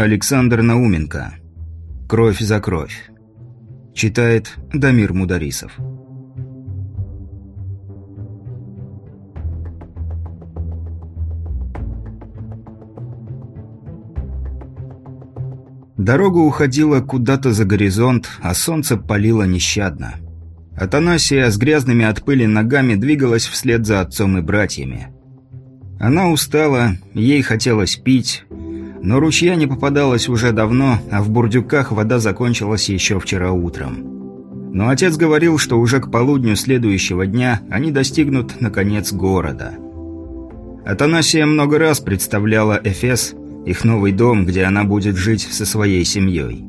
Александр Науменко. «Кровь за кровь». Читает Дамир Мударисов. Дорога уходила куда-то за горизонт, а солнце палило нещадно. Атанасия с грязными от пыли ногами двигалась вслед за отцом и братьями. Она устала, ей хотелось пить, но ручья не попадалось уже давно, а в бурдюках вода закончилась еще вчера утром. Но отец говорил, что уже к полудню следующего дня они достигнут, наконец, города. Атанасия много раз представляла Эфес, их новый дом, где она будет жить со своей семьей.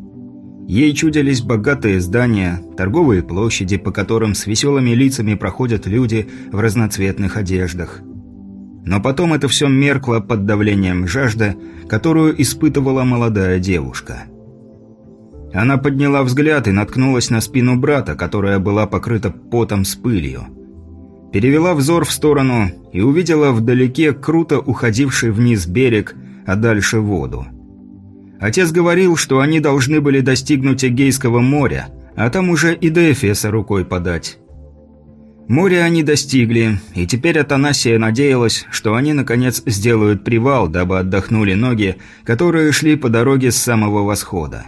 Ей чудились богатые здания, торговые площади, по которым с веселыми лицами проходят люди в разноцветных одеждах – но потом это все меркло под давлением жажды, которую испытывала молодая девушка. Она подняла взгляд и наткнулась на спину брата, которая была покрыта потом с пылью. Перевела взор в сторону и увидела вдалеке круто уходивший вниз берег, а дальше воду. Отец говорил, что они должны были достигнуть Эгейского моря, а там уже и до Эфеса рукой подать. Море они достигли, и теперь Атанасия надеялась, что они наконец сделают привал, дабы отдохнули ноги, которые шли по дороге с самого восхода.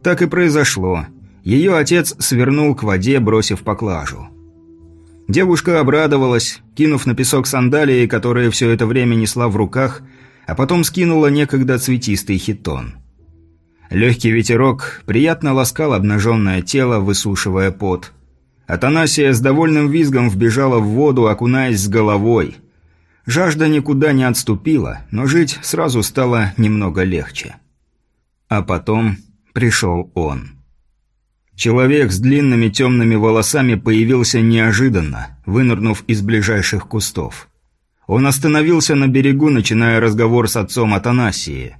Так и произошло. Ее отец свернул к воде, бросив поклажу. Девушка обрадовалась, кинув на песок сандалии, которые все это время несла в руках, а потом скинула некогда цветистый хитон. Легкий ветерок приятно ласкал обнаженное тело, высушивая пот – Атанасия с довольным визгом вбежала в воду, окунаясь с головой. Жажда никуда не отступила, но жить сразу стало немного легче. А потом пришел он. Человек с длинными темными волосами появился неожиданно, вынырнув из ближайших кустов. Он остановился на берегу, начиная разговор с отцом Атанасии.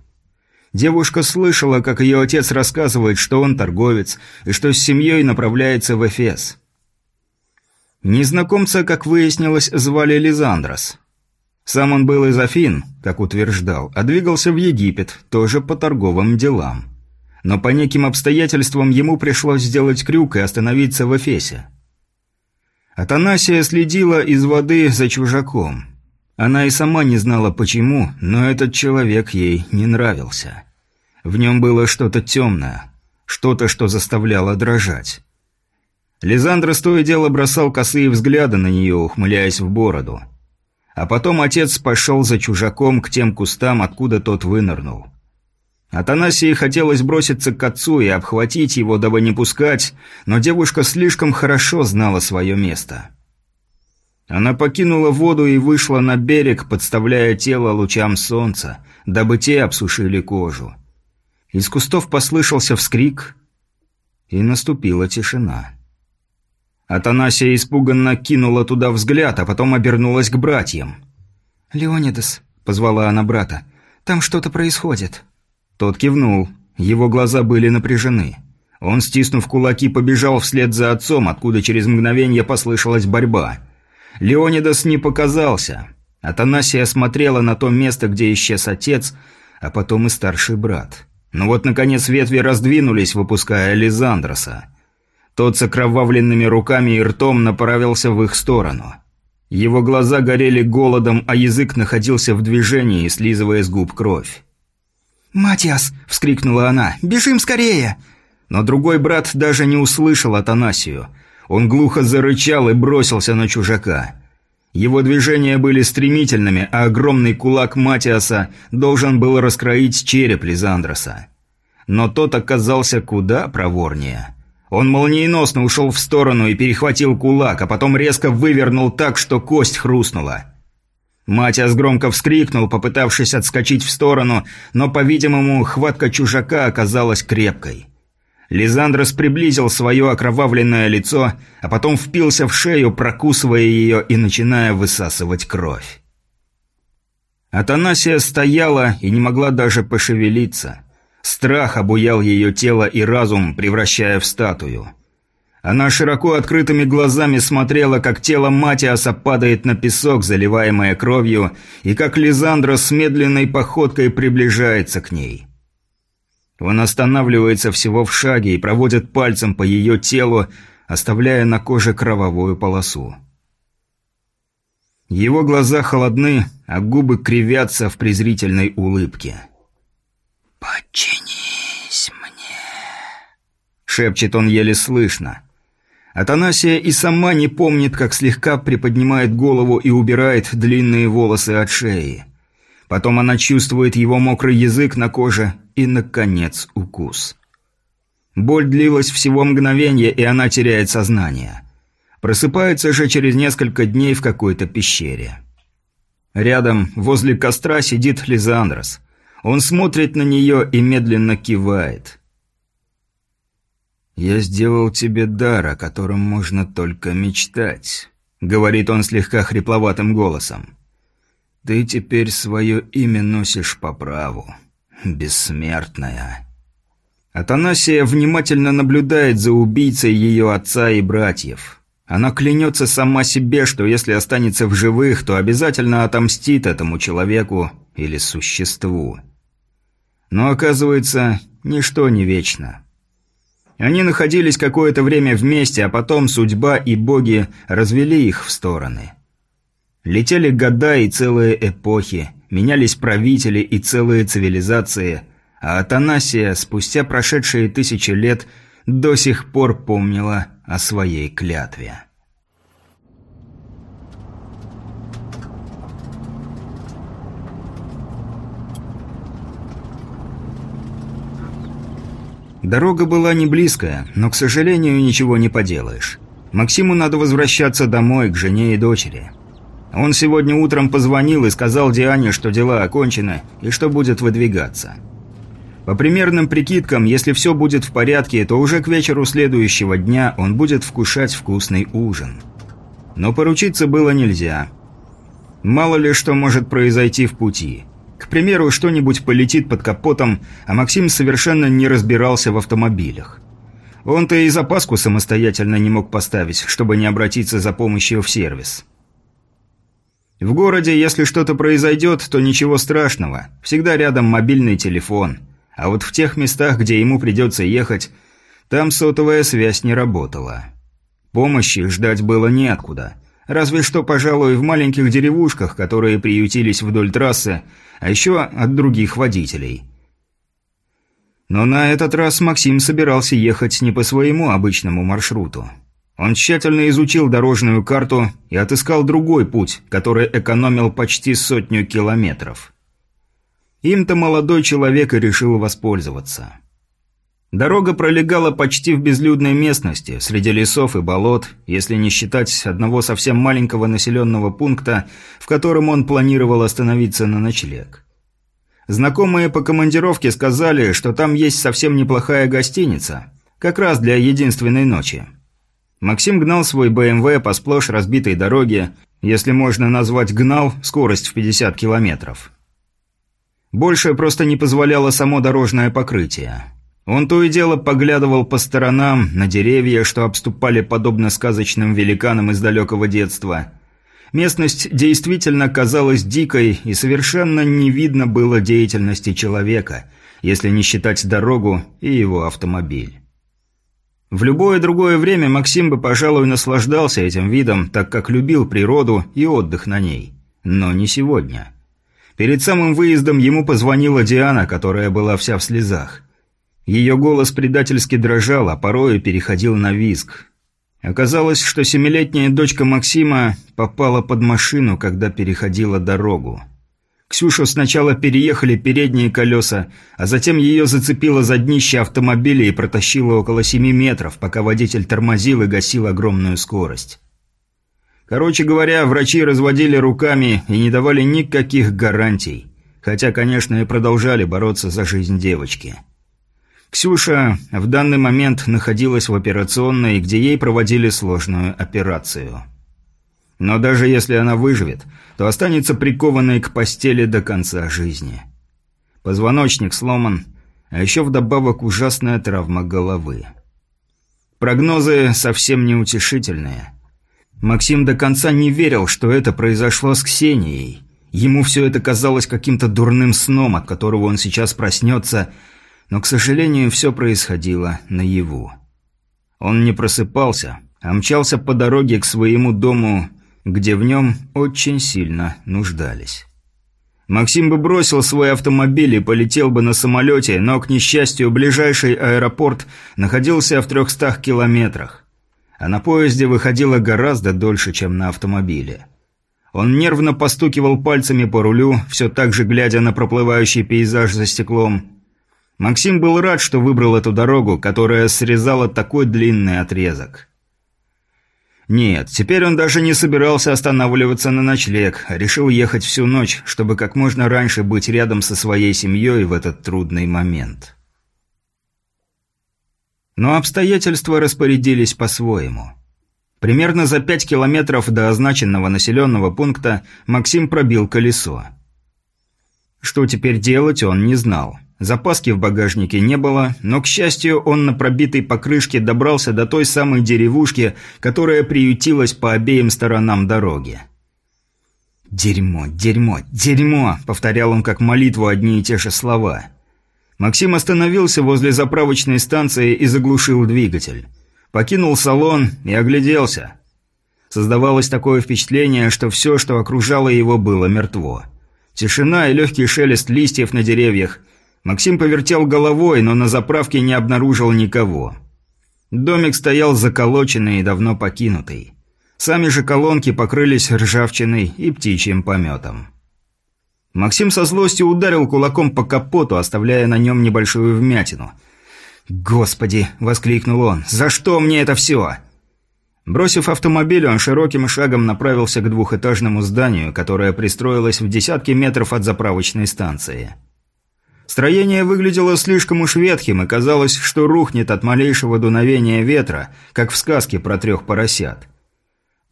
Девушка слышала, как ее отец рассказывает, что он торговец, и что с семьей направляется в Эфес. Незнакомца, как выяснилось, звали Лизандрос. Сам он был из Афин, как утверждал, а двигался в Египет, тоже по торговым делам. Но по неким обстоятельствам ему пришлось сделать крюк и остановиться в Эфесе. Атанасия следила из воды за чужаком. Она и сама не знала почему, но этот человек ей не нравился. В нем было что-то темное, что-то, что заставляло дрожать. Лизандра то и дело бросал косые взгляды на нее, ухмыляясь в бороду. А потом отец пошел за чужаком к тем кустам, откуда тот вынырнул. Атанасии хотелось броситься к отцу и обхватить его, дабы не пускать, но девушка слишком хорошо знала свое место. Она покинула воду и вышла на берег, подставляя тело лучам солнца, дабы те обсушили кожу. Из кустов послышался вскрик, и наступила тишина. Атанасия испуганно кинула туда взгляд, а потом обернулась к братьям. «Леонидас», — позвала она брата, — «там что-то происходит». Тот кивнул. Его глаза были напряжены. Он, стиснув кулаки, побежал вслед за отцом, откуда через мгновение послышалась борьба. Леонидас не показался. Атанасия смотрела на то место, где исчез отец, а потом и старший брат. Но вот, наконец, ветви раздвинулись, выпуская Лизандроса. Тот с окровавленными руками и ртом направился в их сторону. Его глаза горели голодом, а язык находился в движении, слизывая с губ кровь. «Матиас!» – вскрикнула она. «Бежим скорее!» Но другой брат даже не услышал Атанасию. Он глухо зарычал и бросился на чужака. Его движения были стремительными, а огромный кулак Матиаса должен был раскроить череп Лизандроса. Но тот оказался куда проворнее – он молниеносно ушел в сторону и перехватил кулак, а потом резко вывернул так, что кость хрустнула. Матиас громко вскрикнул, попытавшись отскочить в сторону, но, по-видимому, хватка чужака оказалась крепкой. Лизандрос приблизил свое окровавленное лицо, а потом впился в шею, прокусывая ее и начиная высасывать кровь. Атанасия стояла и не могла даже пошевелиться – Страх обуял ее тело и разум, превращая в статую. Она широко открытыми глазами смотрела, как тело Матиаса падает на песок, заливаемое кровью, и как Лизандра с медленной походкой приближается к ней. Он останавливается всего в шаге и проводит пальцем по ее телу, оставляя на коже кровавую полосу. Его глаза холодны, а губы кривятся в презрительной улыбке. «Подчинись мне», — шепчет он еле слышно. Атанасия и сама не помнит, как слегка приподнимает голову и убирает длинные волосы от шеи. Потом она чувствует его мокрый язык на коже и, наконец, укус. Боль длилась всего мгновение, и она теряет сознание. Просыпается же через несколько дней в какой-то пещере. Рядом, возле костра, сидит Лизандрос. Он смотрит на нее и медленно кивает. «Я сделал тебе дар, о котором можно только мечтать», — говорит он слегка хрипловатым голосом. Ты теперь свое имя носишь по праву. Бессмертная. Атанасия внимательно наблюдает за убийцей ее отца и братьев. Она клянется сама себе, что если останется в живых, то обязательно отомстит этому человеку или существу. Но оказывается, ничто не вечно. Они находились какое-то время вместе, а потом судьба и боги развели их в стороны. Летели года и целые эпохи, менялись правители и целые цивилизации, а Атанасия, спустя прошедшие тысячи лет, до сих пор помнила о своей клятве. Дорога была не близкая, но, к сожалению, ничего не поделаешь. Максиму надо возвращаться домой, к жене и дочери. Он сегодня утром позвонил и сказал Диане, что дела окончены и что будет выдвигаться. По примерным прикидкам, если все будет в порядке, то уже к вечеру следующего дня он будет вкушать вкусный ужин. Но поручиться было нельзя. Мало ли что может произойти в пути. К примеру, что-нибудь полетит под капотом, а Максим совершенно не разбирался в автомобилях. Он-то и запаску самостоятельно не мог поставить, чтобы не обратиться за помощью в сервис. В городе, если что-то произойдет, то ничего страшного. Всегда рядом мобильный телефон. А вот в тех местах, где ему придется ехать, там сотовая связь не работала. Помощи ждать было неоткуда. Разве что, пожалуй, в маленьких деревушках, которые приютились вдоль трассы, а еще от других водителей. Но на этот раз Максим собирался ехать не по своему обычному маршруту. Он тщательно изучил дорожную карту и отыскал другой путь, который экономил почти сотню километров. Им-то молодой человек и решил воспользоваться. Дорога пролегала почти в безлюдной местности, среди лесов и болот, если не считать одного совсем маленького населенного пункта, в котором он планировал остановиться на ночлег. Знакомые по командировке сказали, что там есть совсем неплохая гостиница, как раз для единственной ночи. Максим гнал свой БМВ по сплошь разбитой дороге, если можно назвать «гнал» скорость в 50 километров. Больше просто не позволяло само дорожное покрытие. Он то и дело поглядывал по сторонам, на деревья, что обступали подобно сказочным великанам из далекого детства. Местность действительно казалась дикой, и совершенно не видно было деятельности человека, если не считать дорогу и его автомобиль. В любое другое время Максим бы, пожалуй, наслаждался этим видом, так как любил природу и отдых на ней. Но не сегодня. Перед самым выездом ему позвонила Диана, которая была вся в слезах. Ее голос предательски дрожал, а порою переходил на визг. Оказалось, что семилетняя дочка Максима попала под машину, когда переходила дорогу. Ксюшу сначала переехали передние колеса, а затем ее зацепило за днище автомобиля и протащило около 7 метров, пока водитель тормозил и гасил огромную скорость. Короче говоря, врачи разводили руками и не давали никаких гарантий. Хотя, конечно, и продолжали бороться за жизнь девочки. Ксюша в данный момент находилась в операционной, где ей проводили сложную операцию. Но даже если она выживет, то останется прикованной к постели до конца жизни. Позвоночник сломан, а еще вдобавок ужасная травма головы. Прогнозы совсем неутешительные. Максим до конца не верил, что это произошло с Ксенией. Ему все это казалось каким-то дурным сном, от которого он сейчас проснется, Но, к сожалению, все происходило наяву. Он не просыпался, а мчался по дороге к своему дому, где в нем очень сильно нуждались. Максим бы бросил свой автомобиль и полетел бы на самолете, но, к несчастью, ближайший аэропорт находился в трехстах километрах. А на поезде выходило гораздо дольше, чем на автомобиле. Он нервно постукивал пальцами по рулю, все так же глядя на проплывающий пейзаж за стеклом. Максим был рад, что выбрал эту дорогу, которая срезала такой длинный отрезок. Нет, теперь он даже не собирался останавливаться на ночлег, а решил ехать всю ночь, чтобы как можно раньше быть рядом со своей семьей в этот трудный момент. Но обстоятельства распорядились по-своему. Примерно за пять километров до означенного населенного пункта Максим пробил колесо. Что теперь делать, он не знал. Запаски в багажнике не было, но, к счастью, он на пробитой покрышке добрался до той самой деревушки, которая приютилась по обеим сторонам дороги. «Дерьмо, дерьмо, дерьмо!» – повторял он как молитву одни и те же слова. Максим остановился возле заправочной станции и заглушил двигатель. Покинул салон и огляделся. Создавалось такое впечатление, что все, что окружало его, было мертво. Тишина и легкий шелест листьев на деревьях – Максим повертел головой, но на заправке не обнаружил никого. Домик стоял заколоченный и давно покинутый. Сами же колонки покрылись ржавчиной и птичьим пометом. Максим со злостью ударил кулаком по капоту, оставляя на нем небольшую вмятину. «Господи!» – воскликнул он. «За что мне это все?» Бросив автомобиль, он широким шагом направился к двухэтажному зданию, которое пристроилось в десятки метров от заправочной станции. Строение выглядело слишком уж ветхим, и казалось, что рухнет от малейшего дуновения ветра, как в сказке про трех поросят.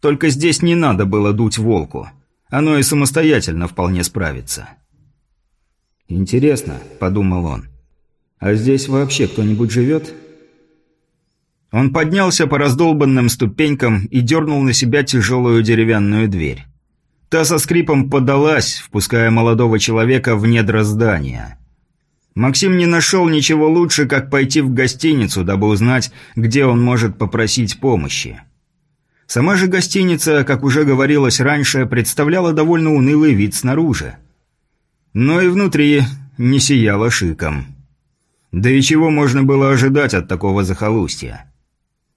Только здесь не надо было дуть волку. Оно и самостоятельно вполне справится. «Интересно», — подумал он, — «а здесь вообще кто-нибудь живет?» Он поднялся по раздолбанным ступенькам и дернул на себя тяжелую деревянную дверь. Та со скрипом подалась, впуская молодого человека в недра здания. Максим не нашел ничего лучше, как пойти в гостиницу, дабы узнать, где он может попросить помощи. Сама же гостиница, как уже говорилось раньше, представляла довольно унылый вид снаружи. Но и внутри не сияла шиком. Да и чего можно было ожидать от такого захолустья?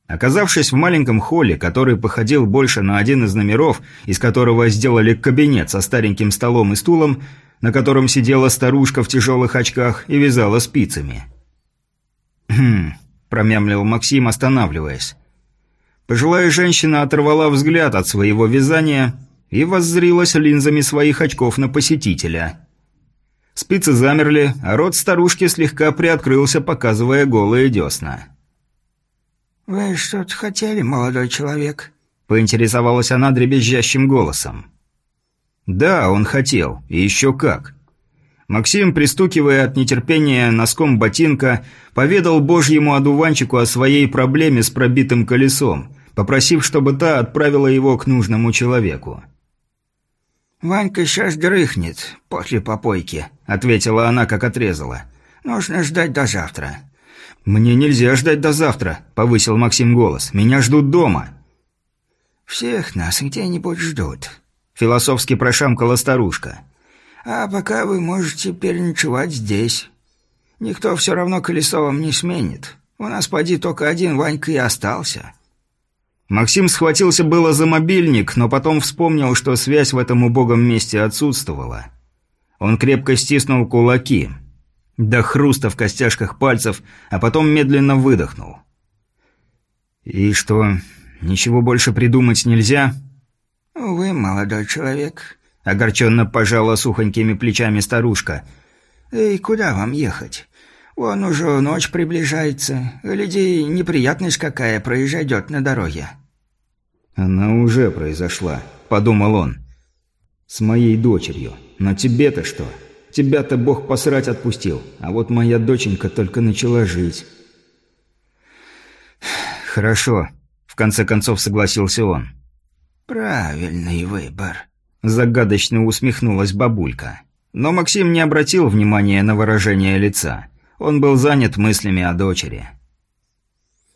Оказавшись в маленьком холле, который походил больше на один из номеров, из которого сделали кабинет со стареньким столом и стулом, на котором сидела старушка в тяжелых очках и вязала спицами. «Хм», – промямлил Максим, останавливаясь. Пожилая женщина оторвала взгляд от своего вязания и воззрилась линзами своих очков на посетителя. Спицы замерли, а рот старушки слегка приоткрылся, показывая голые десна. «Вы что-то хотели, молодой человек?» – поинтересовалась она дребезжащим голосом. Да, он хотел. И еще как. Максим, пристукивая от нетерпения носком ботинка, поведал божьему одуванчику о своей проблеме с пробитым колесом, попросив, чтобы та отправила его к нужному человеку. «Ванька сейчас дрыхнет после попойки», — ответила она, как отрезала. «Нужно ждать до завтра». «Мне нельзя ждать до завтра», — повысил Максим голос. «Меня ждут дома». «Всех нас где-нибудь ждут», – философски прошамкала старушка. «А пока вы можете переночевать здесь. Никто все равно колесо вам не сменит. У нас, поди, только один Ванька и остался». Максим схватился было за мобильник, но потом вспомнил, что связь в этом убогом месте отсутствовала. Он крепко стиснул кулаки. До хруста в костяшках пальцев, а потом медленно выдохнул. «И что, ничего больше придумать нельзя?» «Увы, молодой человек», — огорченно пожала сухонькими плечами старушка. «И куда вам ехать? Вон уже ночь приближается. Гляди, неприятность какая произойдет на дороге». «Она уже произошла», — подумал он. «С моей дочерью. Но тебе-то что? Тебя-то Бог посрать отпустил, а вот моя доченька только начала жить». «Хорошо», — в конце концов согласился он. «Правильный выбор», – загадочно усмехнулась бабулька. Но Максим не обратил внимания на выражение лица. Он был занят мыслями о дочери.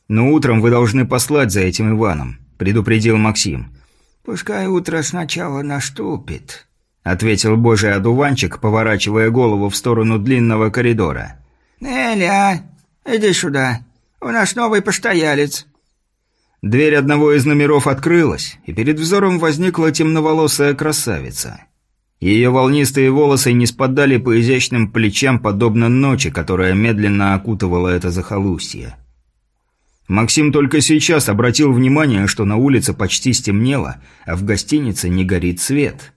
«Но утром вы должны послать за этим Иваном», – предупредил Максим. «Пускай утро сначала наступит», – ответил божий одуванчик, поворачивая голову в сторону длинного коридора. «Неля, иди сюда. У нас новый постоялец». Дверь одного из номеров открылась, и перед взором возникла темноволосая красавица. Ее волнистые волосы не спадали по изящным плечам, подобно ночи, которая медленно окутывала это захолустье. Максим только сейчас обратил внимание, что на улице почти стемнело, а в гостинице не горит свет.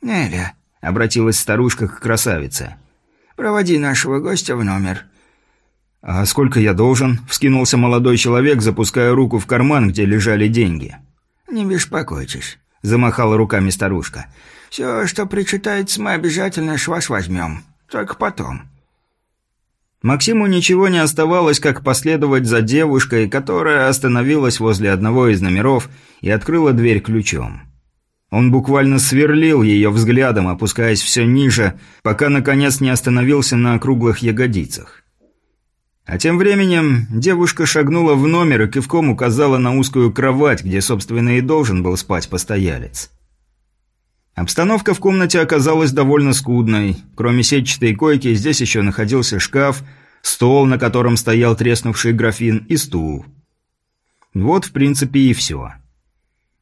«Неля», — обратилась старушка к красавице, — «проводи нашего гостя в номер». «А сколько я должен?» – вскинулся молодой человек, запуская руку в карман, где лежали деньги. «Не беспокойтесь», – замахала руками старушка. «Все, что причитается, мы обязательно с вас возьмем. Только потом». Максиму ничего не оставалось, как последовать за девушкой, которая остановилась возле одного из номеров и открыла дверь ключом. Он буквально сверлил ее взглядом, опускаясь все ниже, пока, наконец, не остановился на округлых ягодицах. А тем временем девушка шагнула в номер и кивком указала на узкую кровать, где, собственно, и должен был спать постоялец. Обстановка в комнате оказалась довольно скудной. Кроме сетчатой койки, здесь еще находился шкаф, стол, на котором стоял треснувший графин, и стул. Вот, в принципе, и все.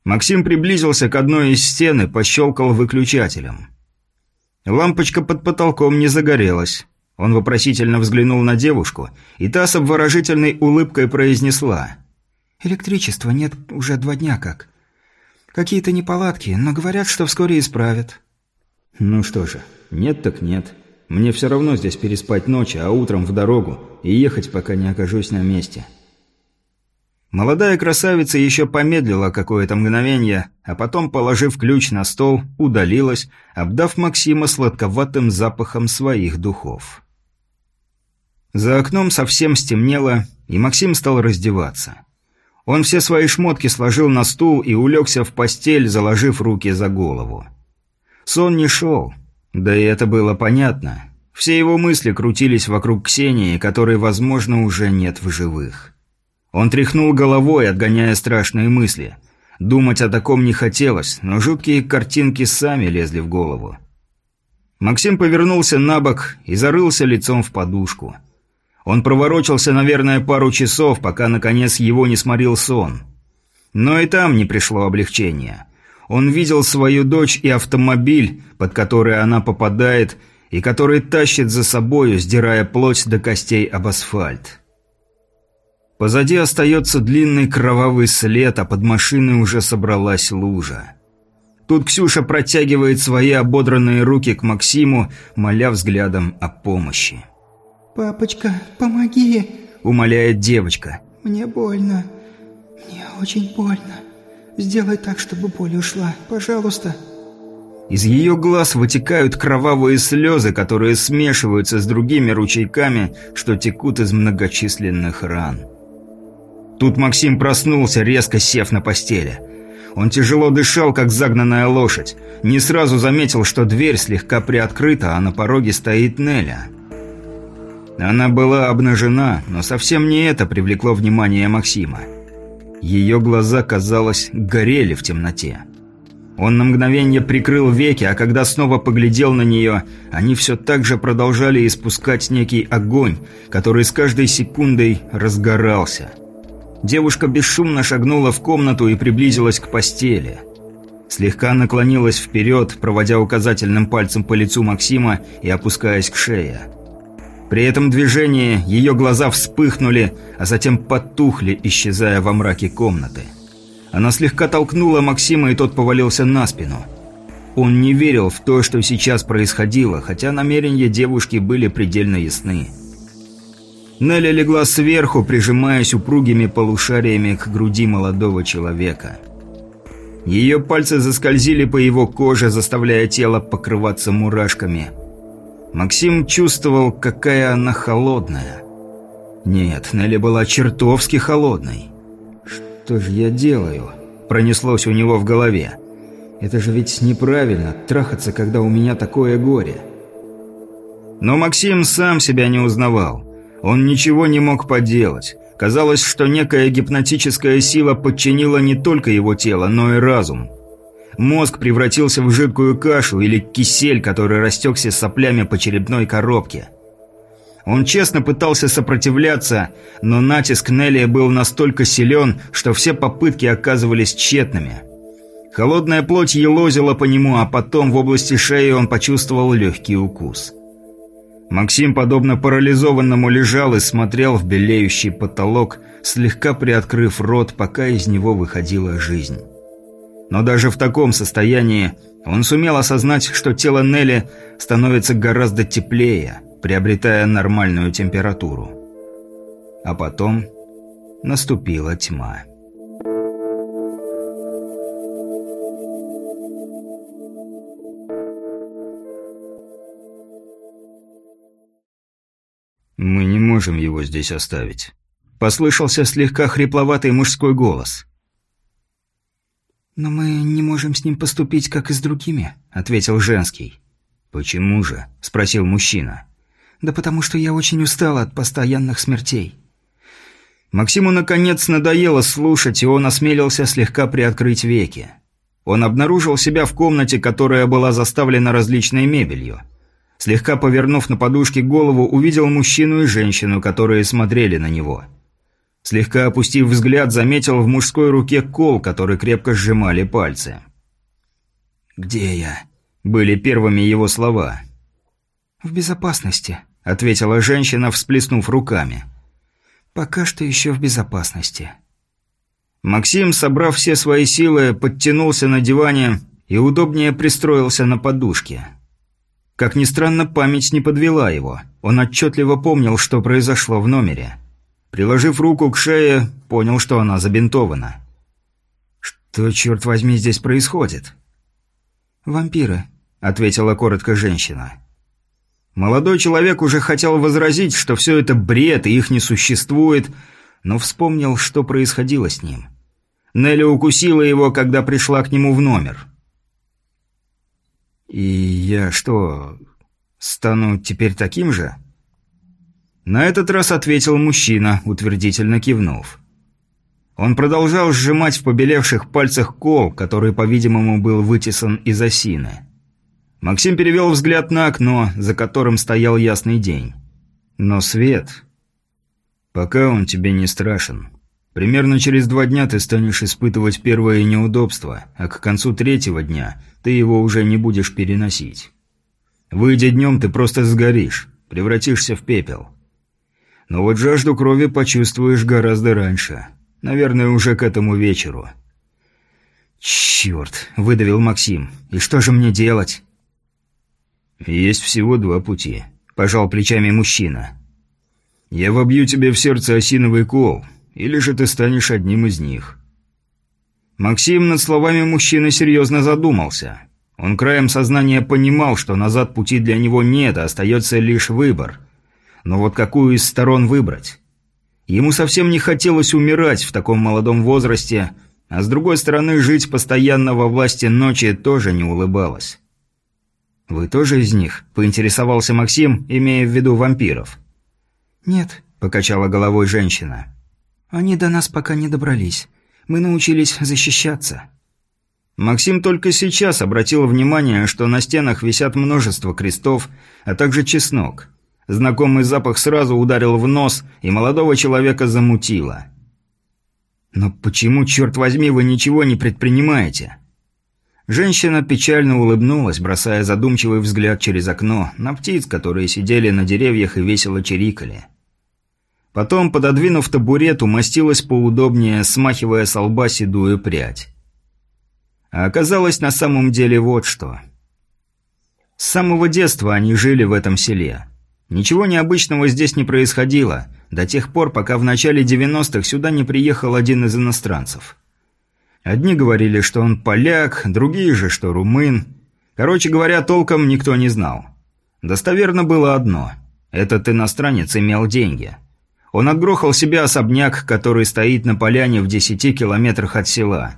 Максим приблизился к одной из стен и пощелкал выключателем. Лампочка под потолком не загорелась. Он вопросительно взглянул на девушку, и та с обворожительной улыбкой произнесла. «Электричества нет уже два дня как. Какие-то неполадки, но говорят, что вскоре исправят». «Ну что же, нет так нет. Мне все равно здесь переспать ночь, а утром в дорогу, и ехать, пока не окажусь на месте». Молодая красавица еще помедлила какое-то мгновение, а потом, положив ключ на стол, удалилась, обдав Максима сладковатым запахом своих духов. За окном совсем стемнело, и Максим стал раздеваться. Он все свои шмотки сложил на стул и улегся в постель, заложив руки за голову. Сон не шел, да и это было понятно. Все его мысли крутились вокруг Ксении, которой, возможно, уже нет в живых. Он тряхнул головой, отгоняя страшные мысли. Думать о таком не хотелось, но жуткие картинки сами лезли в голову. Максим повернулся на бок и зарылся лицом в подушку – он проворочился, наверное, пару часов, пока, наконец, его не сморил сон. Но и там не пришло облегчение. Он видел свою дочь и автомобиль, под который она попадает, и который тащит за собою, сдирая плоть до костей об асфальт. Позади остается длинный кровавый след, а под машиной уже собралась лужа. Тут Ксюша протягивает свои ободранные руки к Максиму, моля взглядом о помощи. «Папочка, помоги!» – умоляет девочка. «Мне больно. Мне очень больно. Сделай так, чтобы боль ушла. Пожалуйста». Из ее глаз вытекают кровавые слезы, которые смешиваются с другими ручейками, что текут из многочисленных ран. Тут Максим проснулся, резко сев на постели. Он тяжело дышал, как загнанная лошадь. Не сразу заметил, что дверь слегка приоткрыта, а на пороге стоит Неля. Она была обнажена, но совсем не это привлекло внимание Максима. Ее глаза, казалось, горели в темноте. Он на мгновение прикрыл веки, а когда снова поглядел на нее, они все так же продолжали испускать некий огонь, который с каждой секундой разгорался. Девушка бесшумно шагнула в комнату и приблизилась к постели. Слегка наклонилась вперед, проводя указательным пальцем по лицу Максима и опускаясь к шее. При этом движении ее глаза вспыхнули, а затем потухли, исчезая во мраке комнаты. Она слегка толкнула Максима, и тот повалился на спину. Он не верил в то, что сейчас происходило, хотя намерения девушки были предельно ясны. Нелли легла сверху, прижимаясь упругими полушариями к груди молодого человека. Ее пальцы заскользили по его коже, заставляя тело покрываться мурашками – Максим чувствовал, какая она холодная. Нет, Нелли была чертовски холодной. «Что же я делаю?» – пронеслось у него в голове. «Это же ведь неправильно – трахаться, когда у меня такое горе». Но Максим сам себя не узнавал. Он ничего не мог поделать. Казалось, что некая гипнотическая сила подчинила не только его тело, но и разум. Мозг превратился в жидкую кашу или кисель, который растекся соплями по черепной коробке. Он честно пытался сопротивляться, но натиск Нелли был настолько силен, что все попытки оказывались тщетными. Холодная плоть елозила по нему, а потом в области шеи он почувствовал легкий укус. Максим, подобно парализованному, лежал и смотрел в белеющий потолок, слегка приоткрыв рот, пока из него выходила жизнь. Но даже в таком состоянии он сумел осознать, что тело Нелли становится гораздо теплее, приобретая нормальную температуру. А потом наступила тьма. «Мы не можем его здесь оставить», — послышался слегка хрипловатый мужской голос. «Но мы не можем с ним поступить, как и с другими», — ответил женский. «Почему же?» — спросил мужчина. «Да потому что я очень устал от постоянных смертей». Максиму, наконец, надоело слушать, и он осмелился слегка приоткрыть веки. Он обнаружил себя в комнате, которая была заставлена различной мебелью. Слегка повернув на подушке голову, увидел мужчину и женщину, которые смотрели на него. Слегка опустив взгляд, заметил в мужской руке кол, который крепко сжимали пальцы. «Где я?» – были первыми его слова. «В безопасности», – ответила женщина, всплеснув руками. «Пока что еще в безопасности». Максим, собрав все свои силы, подтянулся на диване и удобнее пристроился на подушке. Как ни странно, память не подвела его. Он отчетливо помнил, что произошло в номере. Приложив руку к шее, понял, что она забинтована. «Что, черт возьми, здесь происходит?» «Вампиры», — ответила коротко женщина. Молодой человек уже хотел возразить, что все это бред и их не существует, но вспомнил, что происходило с ним. Нелли укусила его, когда пришла к нему в номер. «И я что, стану теперь таким же?» На этот раз ответил мужчина, утвердительно кивнув. Он продолжал сжимать в побелевших пальцах кол, который, по-видимому, был вытесан из осины. Максим перевел взгляд на окно, за которым стоял ясный день. Но свет... Пока он тебе не страшен. Примерно через два дня ты станешь испытывать первое неудобство, а к концу третьего дня ты его уже не будешь переносить. Выйдя днем, ты просто сгоришь, превратишься в пепел. Но вот жажду крови почувствуешь гораздо раньше. Наверное, уже к этому вечеру. «Черт!» – выдавил Максим. «И что же мне делать?» «Есть всего два пути», – пожал плечами мужчина. «Я вобью тебе в сердце осиновый кол, или же ты станешь одним из них». Максим над словами мужчины серьезно задумался. Он краем сознания понимал, что назад пути для него нет, а остается лишь выбор. Но вот какую из сторон выбрать? Ему совсем не хотелось умирать в таком молодом возрасте, а с другой стороны, жить постоянно во власти ночи тоже не улыбалось. «Вы тоже из них?» – поинтересовался Максим, имея в виду вампиров. «Нет», – покачала головой женщина. Они до нас пока не добрались. Мы научились защищаться». Максим только сейчас обратил внимание, что на стенах висят множество крестов, а также чеснок. Знакомый запах сразу ударил в нос, и молодого человека замутило. «Но почему, черт возьми, вы ничего не предпринимаете?» Женщина печально улыбнулась, бросая задумчивый взгляд через окно на птиц, которые сидели на деревьях и весело чирикали. Потом, пододвинув табурет, умостилась поудобнее, смахивая с лба седую прядь. А оказалось на самом деле вот что. С самого детства они жили в этом селе. Ничего необычного здесь не происходило, до тех пор, пока в начале 90-х сюда не приехал один из иностранцев. Одни говорили, что он поляк, другие же, что румын. Короче говоря, толком никто не знал. Достоверно было одно – этот иностранец имел деньги – он отгрохал себе особняк, который стоит на поляне в десяти километрах от села.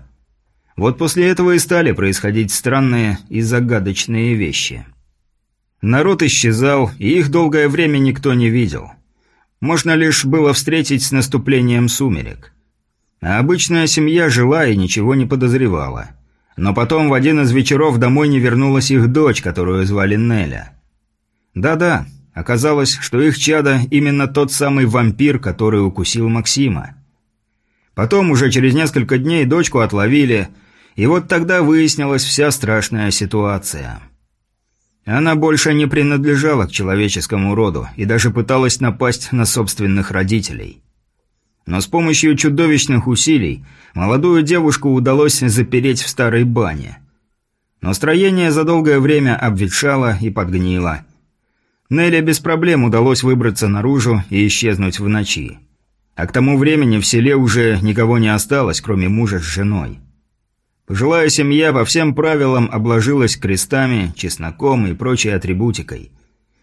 Вот после этого и стали происходить странные и загадочные вещи. Народ исчезал, и их долгое время никто не видел. Можно лишь было встретить с наступлением сумерек. А обычная семья жила и ничего не подозревала. Но потом в один из вечеров домой не вернулась их дочь, которую звали Неля. Да-да, оказалось, что их чадо именно тот самый вампир, который укусил Максима. Потом, уже через несколько дней, дочку отловили, и вот тогда выяснилась вся страшная ситуация. Она больше не принадлежала к человеческому роду и даже пыталась напасть на собственных родителей. Но с помощью чудовищных усилий молодую девушку удалось запереть в старой бане. Но строение за долгое время обветшало и подгнило. Нелли без проблем удалось выбраться наружу и исчезнуть в ночи. А к тому времени в селе уже никого не осталось, кроме мужа с женой. Пожилая семья по всем правилам обложилась крестами, чесноком и прочей атрибутикой.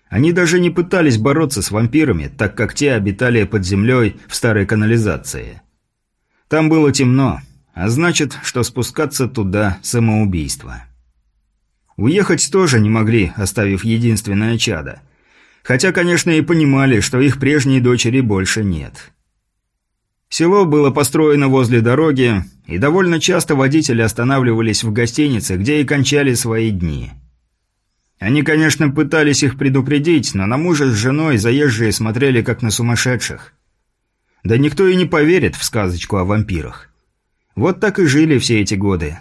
Они даже не пытались бороться с вампирами, так как те обитали под землей в старой канализации. Там было темно, а значит, что спускаться туда – самоубийство. Уехать тоже не могли, оставив единственное чадо. Хотя, конечно, и понимали, что их прежней дочери больше нет. Село было построено возле дороги, и довольно часто водители останавливались в гостинице, где и кончали свои дни – они, конечно, пытались их предупредить, но на мужа с женой заезжие смотрели как на сумасшедших. Да никто и не поверит в сказочку о вампирах. Вот так и жили все эти годы.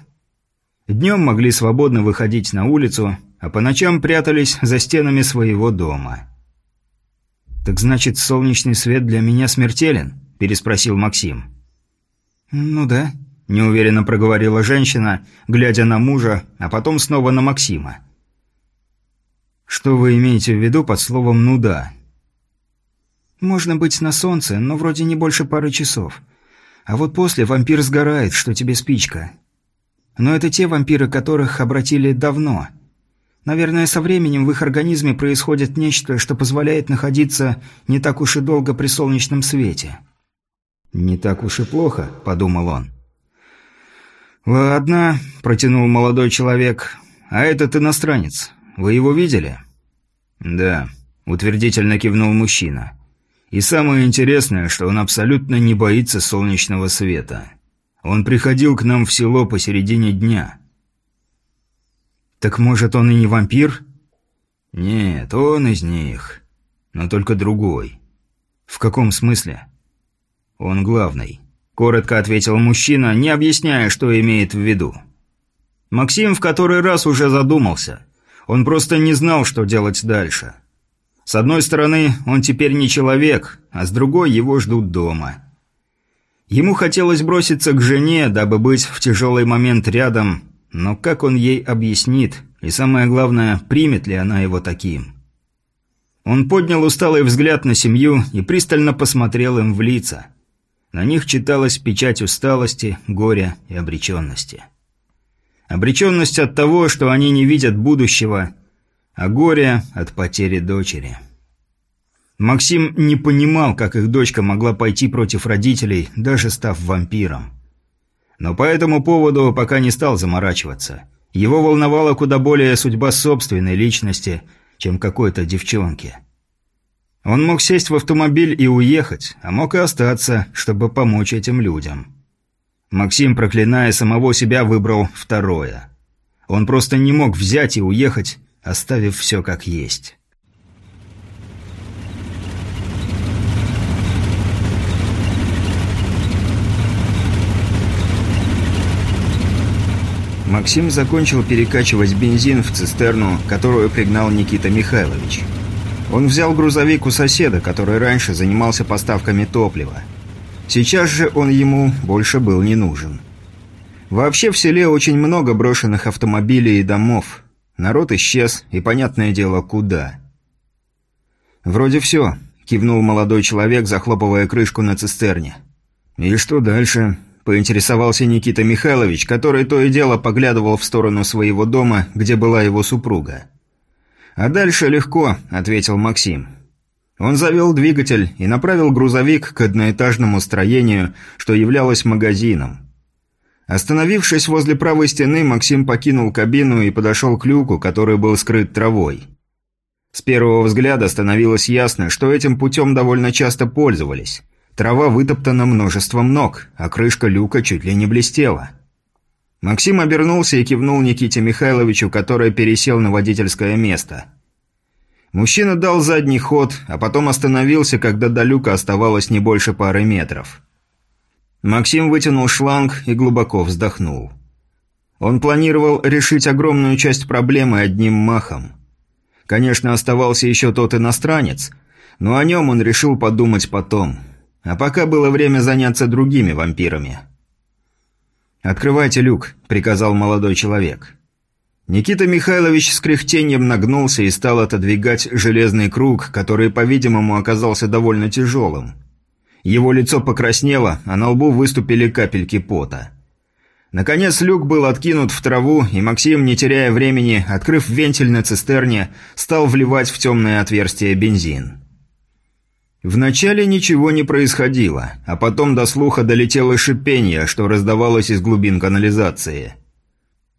Днем могли свободно выходить на улицу, а по ночам прятались за стенами своего дома. «Так значит, солнечный свет для меня смертелен?» – переспросил Максим. «Ну да», – неуверенно проговорила женщина, глядя на мужа, а потом снова на Максима. Что вы имеете в виду под словом «нуда»? Можно быть на солнце, но вроде не больше пары часов. А вот после вампир сгорает, что тебе спичка. Но это те вампиры, которых обратили давно. Наверное, со временем в их организме происходит нечто, что позволяет находиться не так уж и долго при солнечном свете. «Не так уж и плохо», — подумал он. «Ладно», — протянул молодой человек, — «а этот иностранец, вы его видели?» «Да», – утвердительно кивнул мужчина. «И самое интересное, что он абсолютно не боится солнечного света. Он приходил к нам в село посередине дня». «Так может, он и не вампир?» «Нет, он из них. Но только другой». «В каком смысле?» «Он главный», – коротко ответил мужчина, не объясняя, что имеет в виду. Максим в который раз уже задумался – он просто не знал, что делать дальше. С одной стороны, он теперь не человек, а с другой его ждут дома. Ему хотелось броситься к жене, дабы быть в тяжелый момент рядом, но как он ей объяснит, и самое главное, примет ли она его таким? Он поднял усталый взгляд на семью и пристально посмотрел им в лица. На них читалась печать усталости, горя и обреченности. Обреченность от того, что они не видят будущего, а горе от потери дочери. Максим не понимал, как их дочка могла пойти против родителей, даже став вампиром. Но по этому поводу пока не стал заморачиваться. Его волновала куда более судьба собственной личности, чем какой-то девчонки. Он мог сесть в автомобиль и уехать, а мог и остаться, чтобы помочь этим людям. Максим, проклиная самого себя, выбрал второе. Он просто не мог взять и уехать, оставив все как есть. Максим закончил перекачивать бензин в цистерну, которую пригнал Никита Михайлович. Он взял грузовик у соседа, который раньше занимался поставками топлива. Сейчас же он ему больше был не нужен. Вообще в селе очень много брошенных автомобилей и домов. Народ исчез, и понятное дело, куда. «Вроде все», – кивнул молодой человек, захлопывая крышку на цистерне. «И что дальше?» – поинтересовался Никита Михайлович, который то и дело поглядывал в сторону своего дома, где была его супруга. «А дальше легко», – ответил Максим. Он завел двигатель и направил грузовик к одноэтажному строению, что являлось магазином. Остановившись возле правой стены, Максим покинул кабину и подошел к люку, который был скрыт травой. С первого взгляда становилось ясно, что этим путем довольно часто пользовались. Трава вытоптана множеством ног, а крышка люка чуть ли не блестела. Максим обернулся и кивнул Никите Михайловичу, который пересел на водительское место. Мужчина дал задний ход, а потом остановился, когда до люка оставалось не больше пары метров. Максим вытянул шланг и глубоко вздохнул. Он планировал решить огромную часть проблемы одним махом. Конечно, оставался еще тот иностранец, но о нем он решил подумать потом. А пока было время заняться другими вампирами. «Открывайте люк», — приказал молодой человек. Никита Михайлович с кряхтением нагнулся и стал отодвигать железный круг, который, по-видимому, оказался довольно тяжелым. Его лицо покраснело, а на лбу выступили капельки пота. Наконец люк был откинут в траву, и Максим, не теряя времени, открыв вентиль на цистерне, стал вливать в темное отверстие бензин. Вначале ничего не происходило, а потом до слуха долетело шипение, что раздавалось из глубин канализации.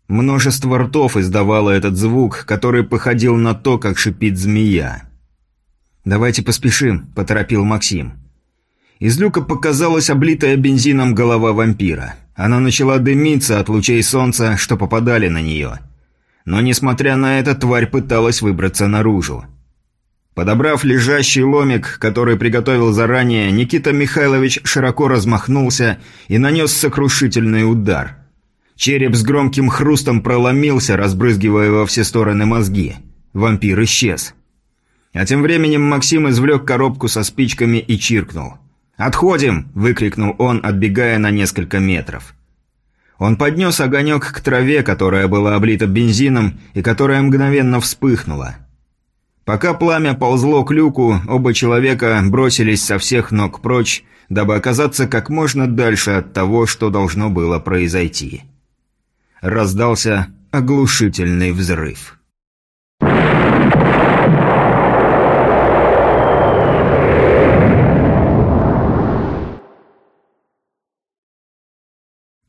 Множество ртов издавало этот звук, который походил на то, как шипит змея. «Давайте поспешим», – поторопил Максим. Из люка показалась облитая бензином голова вампира – она начала дымиться от лучей солнца, что попадали на нее. Но, несмотря на это, тварь пыталась выбраться наружу. Подобрав лежащий ломик, который приготовил заранее, Никита Михайлович широко размахнулся и нанес сокрушительный удар. Череп с громким хрустом проломился, разбрызгивая во все стороны мозги. Вампир исчез. А тем временем Максим извлек коробку со спичками и чиркнул – «Отходим!» – выкрикнул он, отбегая на несколько метров. Он поднес огонек к траве, которая была облита бензином и которая мгновенно вспыхнула. Пока пламя ползло к люку, оба человека бросились со всех ног прочь, дабы оказаться как можно дальше от того, что должно было произойти. Раздался оглушительный взрыв.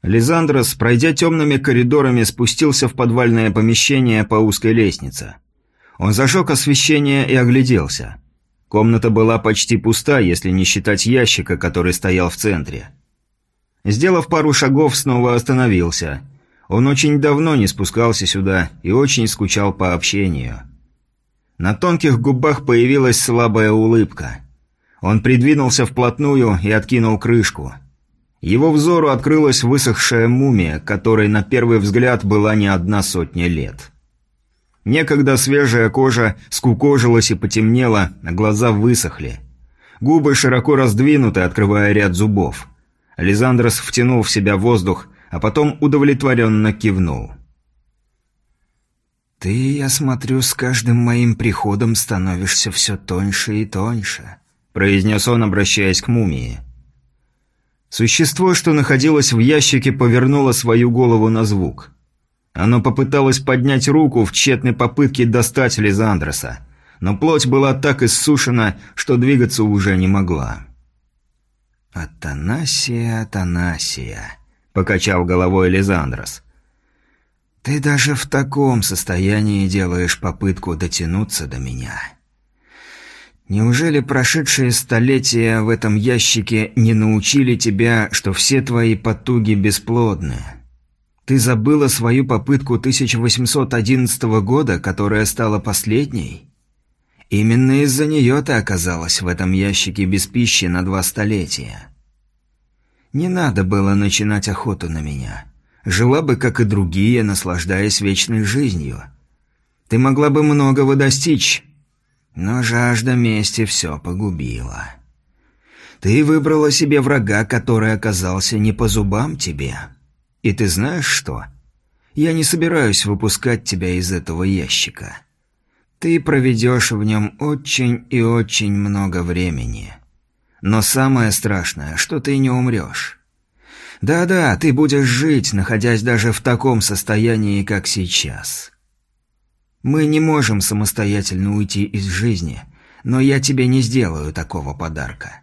Лизандрос, пройдя темными коридорами, спустился в подвальное помещение по узкой лестнице. Он зажег освещение и огляделся. Комната была почти пуста, если не считать ящика, который стоял в центре. Сделав пару шагов, снова остановился. Он очень давно не спускался сюда и очень скучал по общению. На тонких губах появилась слабая улыбка. Он придвинулся вплотную и откинул крышку – его взору открылась высохшая мумия, которой на первый взгляд была не одна сотня лет. Некогда свежая кожа скукожилась и потемнела, а глаза высохли. Губы широко раздвинуты, открывая ряд зубов. Лизандрос втянул в себя воздух, а потом удовлетворенно кивнул. «Ты, я смотрю, с каждым моим приходом становишься все тоньше и тоньше», произнес он, обращаясь к мумии. Существо, что находилось в ящике, повернуло свою голову на звук. Оно попыталось поднять руку в тщетной попытке достать Лизандроса, но плоть была так иссушена, что двигаться уже не могла. «Атанасия, Атанасия», — покачал головой Лизандрос. «Ты даже в таком состоянии делаешь попытку дотянуться до меня». Неужели прошедшие столетия в этом ящике не научили тебя, что все твои потуги бесплодны? Ты забыла свою попытку 1811 года, которая стала последней? Именно из-за нее ты оказалась в этом ящике без пищи на два столетия. Не надо было начинать охоту на меня. Жила бы, как и другие, наслаждаясь вечной жизнью. Ты могла бы многого достичь, но жажда мести все погубила. Ты выбрала себе врага, который оказался не по зубам тебе. И ты знаешь что? Я не собираюсь выпускать тебя из этого ящика. Ты проведешь в нем очень и очень много времени. Но самое страшное, что ты не умрешь. Да-да, ты будешь жить, находясь даже в таком состоянии, как сейчас. Мы не можем самостоятельно уйти из жизни, но я тебе не сделаю такого подарка.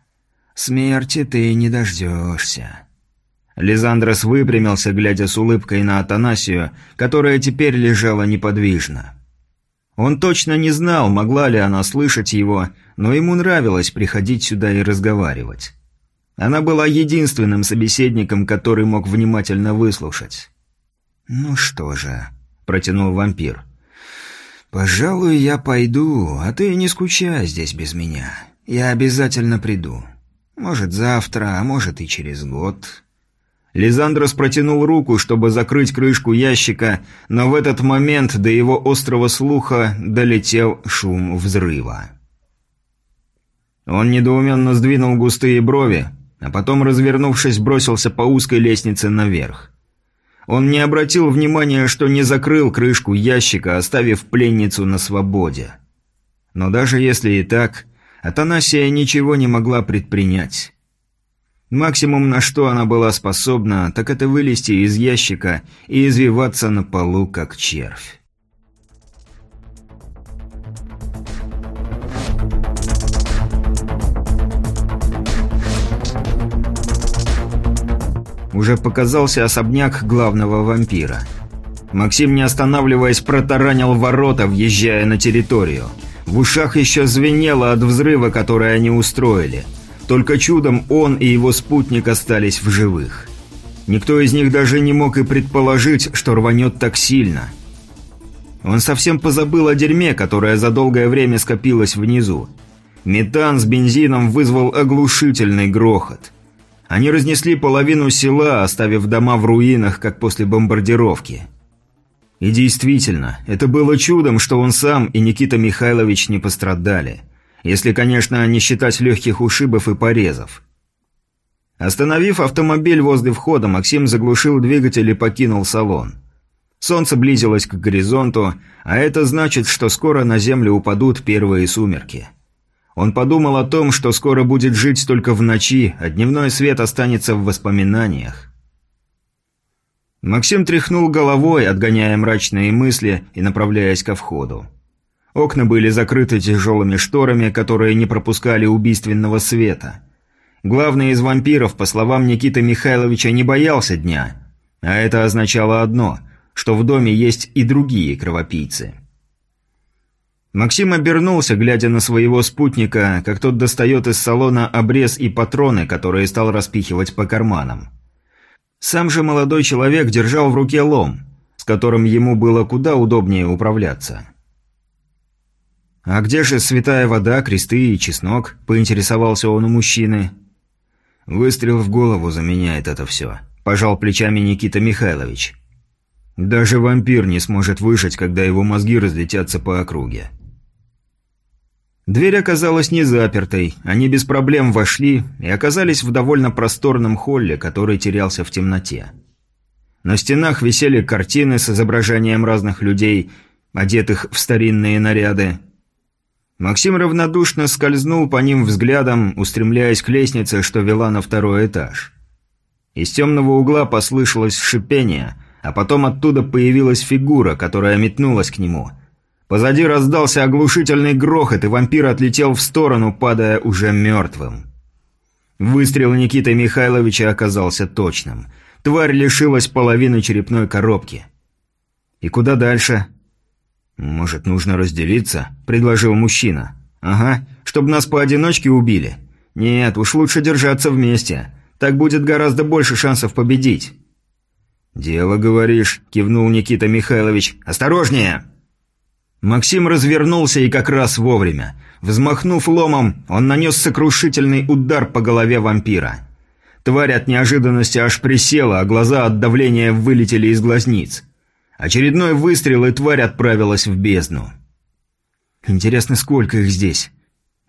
Смерти ты не дождешься». Лизандрос выпрямился, глядя с улыбкой на Атанасию, которая теперь лежала неподвижно. Он точно не знал, могла ли она слышать его, но ему нравилось приходить сюда и разговаривать. Она была единственным собеседником, который мог внимательно выслушать. «Ну что же», — протянул вампир. «Пожалуй, я пойду, а ты не скучай здесь без меня. Я обязательно приду. Может, завтра, а может и через год». Лизандрос протянул руку, чтобы закрыть крышку ящика, но в этот момент до его острого слуха долетел шум взрыва. Он недоуменно сдвинул густые брови, а потом, развернувшись, бросился по узкой лестнице наверх. Он не обратил внимания, что не закрыл крышку ящика, оставив пленницу на свободе. Но даже если и так, Атанасия ничего не могла предпринять. Максимум, на что она была способна, так это вылезти из ящика и извиваться на полу, как червь. Уже показался особняк главного вампира. Максим, не останавливаясь, протаранил ворота, въезжая на территорию. В ушах еще звенело от взрыва, который они устроили – только чудом он и его спутник остались в живых. Никто из них даже не мог и предположить, что рванет так сильно. Он совсем позабыл о дерьме, которое за долгое время скопилось внизу. Метан с бензином вызвал оглушительный грохот. Они разнесли половину села, оставив дома в руинах, как после бомбардировки. И действительно, это было чудом, что он сам и Никита Михайлович не пострадали – если, конечно, не считать легких ушибов и порезов. Остановив автомобиль возле входа, Максим заглушил двигатель и покинул салон. Солнце близилось к горизонту, а это значит, что скоро на землю упадут первые сумерки. Он подумал о том, что скоро будет жить только в ночи, а дневной свет останется в воспоминаниях. Максим тряхнул головой, отгоняя мрачные мысли и направляясь ко входу. Окна были закрыты тяжелыми шторами, которые не пропускали убийственного света. Главный из вампиров, по словам Никиты Михайловича, не боялся дня. А это означало одно, что в доме есть и другие кровопийцы. Максим обернулся, глядя на своего спутника, как тот достает из салона обрез и патроны, которые стал распихивать по карманам. Сам же молодой человек держал в руке лом, с которым ему было куда удобнее управляться. «А где же святая вода, кресты и чеснок?» – поинтересовался он у мужчины. «Выстрел в голову заменяет это все», – пожал плечами Никита Михайлович. «Даже вампир не сможет выжить, когда его мозги разлетятся по округе». Дверь оказалась не запертой, они без проблем вошли и оказались в довольно просторном холле, который терялся в темноте. На стенах висели картины с изображением разных людей, одетых в старинные наряды, Максим равнодушно скользнул по ним взглядом, устремляясь к лестнице, что вела на второй этаж. Из темного угла послышалось шипение, а потом оттуда появилась фигура, которая метнулась к нему. Позади раздался оглушительный грохот, и вампир отлетел в сторону, падая уже мертвым. Выстрел Никиты Михайловича оказался точным. Тварь лишилась половины черепной коробки. И куда дальше? «Может, нужно разделиться?» – предложил мужчина. «Ага, чтобы нас поодиночке убили. Нет, уж лучше держаться вместе. Так будет гораздо больше шансов победить». «Дело, говоришь», – кивнул Никита Михайлович. «Осторожнее!» Максим развернулся и как раз вовремя. Взмахнув ломом, он нанес сокрушительный удар по голове вампира. Тварь от неожиданности аж присела, а глаза от давления вылетели из глазниц. Очередной выстрел, и тварь отправилась в бездну. Интересно, сколько их здесь?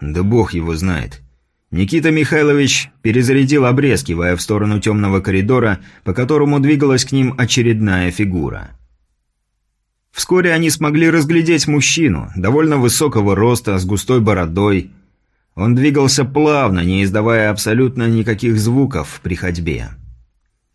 Да бог его знает. Никита Михайлович перезарядил обрез, кивая в сторону темного коридора, по которому двигалась к ним очередная фигура. Вскоре они смогли разглядеть мужчину, довольно высокого роста, с густой бородой. Он двигался плавно, не издавая абсолютно никаких звуков при ходьбе.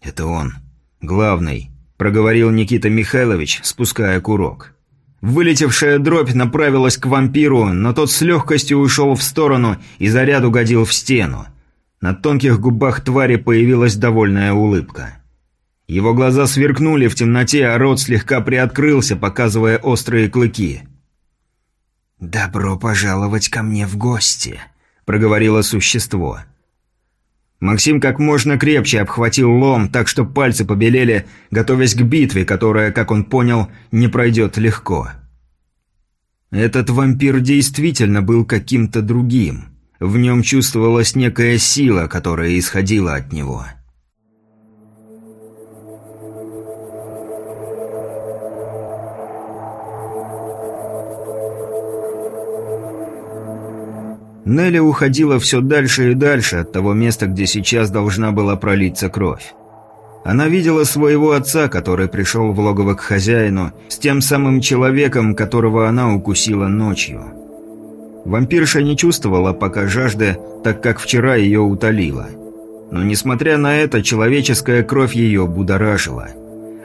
«Это он. Главный проговорил Никита Михайлович, спуская курок. Вылетевшая дробь направилась к вампиру, но тот с легкостью ушел в сторону и заряд угодил в стену. На тонких губах твари появилась довольная улыбка. Его глаза сверкнули в темноте, а рот слегка приоткрылся, показывая острые клыки. «Добро пожаловать ко мне в гости», — проговорило существо. Максим как можно крепче обхватил лом, так что пальцы побелели, готовясь к битве, которая, как он понял, не пройдет легко. Этот вампир действительно был каким-то другим. В нем чувствовалась некая сила, которая исходила от него. Нелли уходила все дальше и дальше от того места, где сейчас должна была пролиться кровь. Она видела своего отца, который пришел в логово к хозяину, с тем самым человеком, которого она укусила ночью. Вампирша не чувствовала пока жажды, так как вчера ее утолила. Но несмотря на это, человеческая кровь ее будоражила –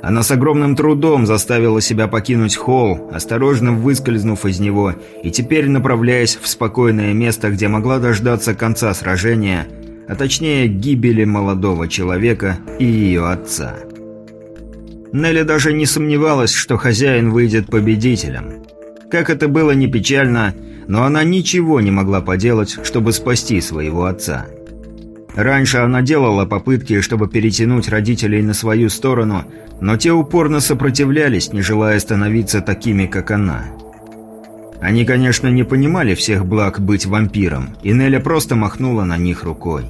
она с огромным трудом заставила себя покинуть холл, осторожно выскользнув из него, и теперь направляясь в спокойное место, где могла дождаться конца сражения, а точнее гибели молодого человека и ее отца. Нелли даже не сомневалась, что хозяин выйдет победителем. Как это было не печально, но она ничего не могла поделать, чтобы спасти своего отца. Раньше она делала попытки, чтобы перетянуть родителей на свою сторону, но те упорно сопротивлялись, не желая становиться такими, как она. Они, конечно, не понимали всех благ быть вампиром, и Неля просто махнула на них рукой.